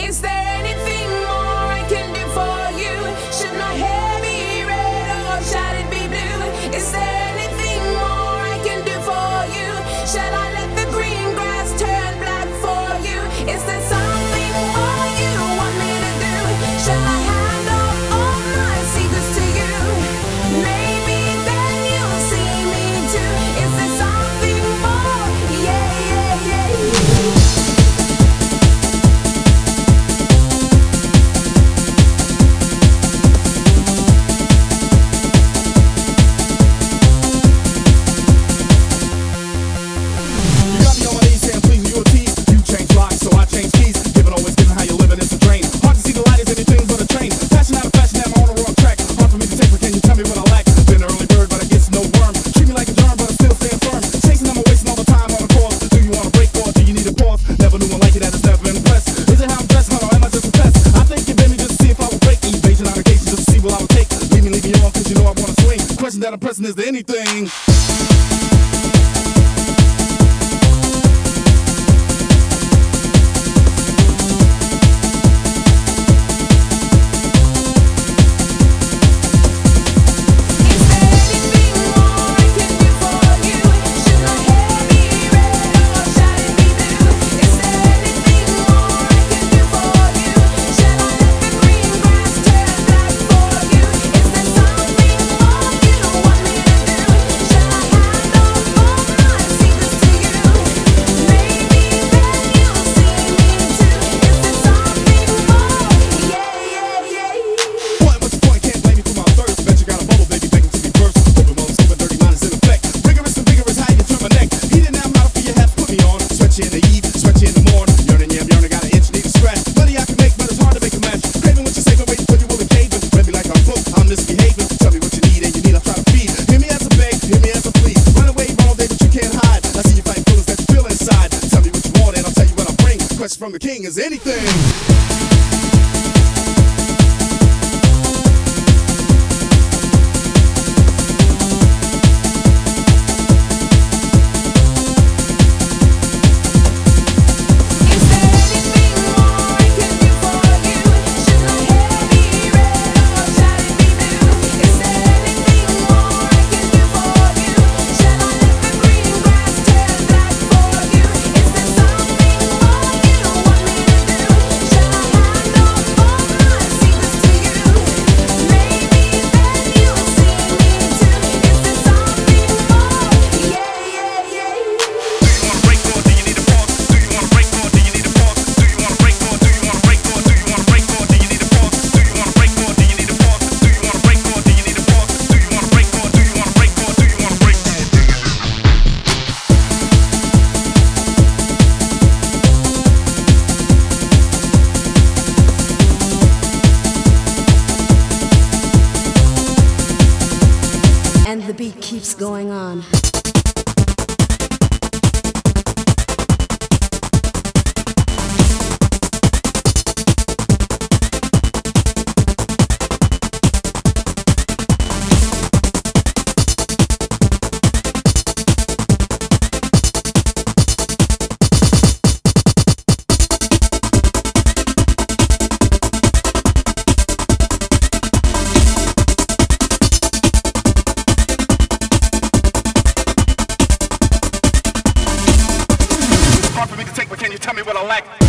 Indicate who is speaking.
Speaker 1: Is there
Speaker 2: any that a person is
Speaker 1: to
Speaker 2: anything. from the king is anything.
Speaker 1: the
Speaker 3: beat keeps going on.
Speaker 2: elect